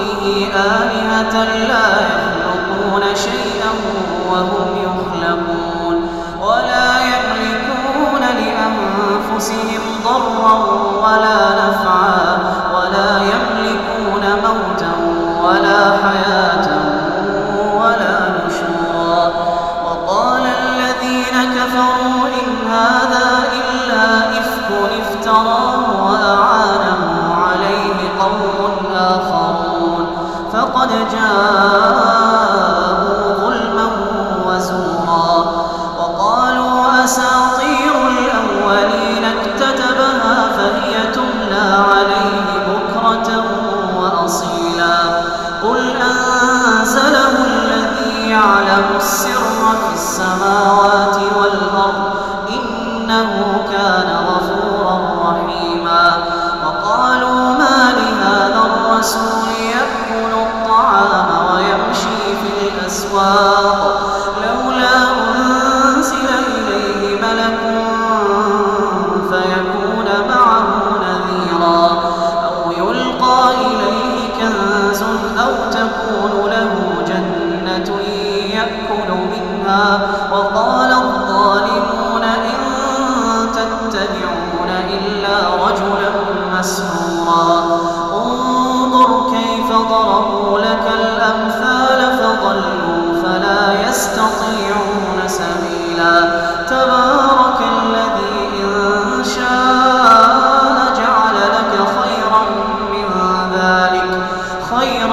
آلهة لا يخلقون شيئا وهم فقد جاءوا ظلما وزورا وقالوا أساطير الأولين اكتتبها فهي تملى عليه بكرة وأصيلا قل أنزله الذي يعلم السر في السماوات أو تكون له جنة يأكل منها. وقال الظالمون إن تتبعون إلا رجلا مسحورا. انظر كيف ضربوا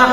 ويوم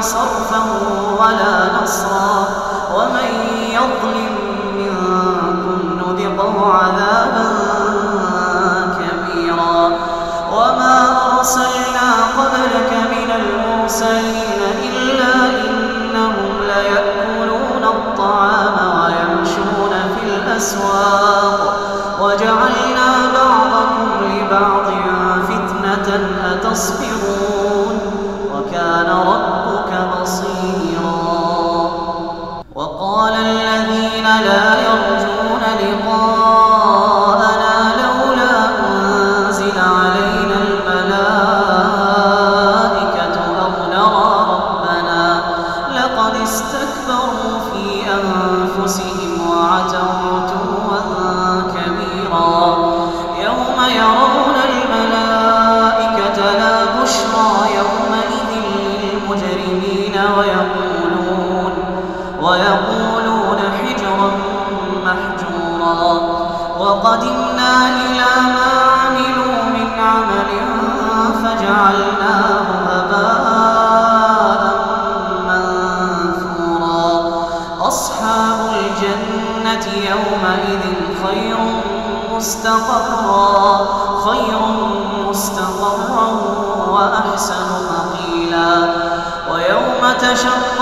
صرفا ولا نصرا. ومن يظلم وما أرسلنا قبلك من المرسلين إلا إنهم ليأكلون الطعام ويمشون في الأسواق وجعلنا بعضكم لبعض فتنة أتصبر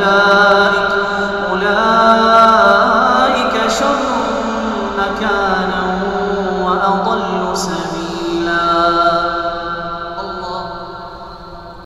ada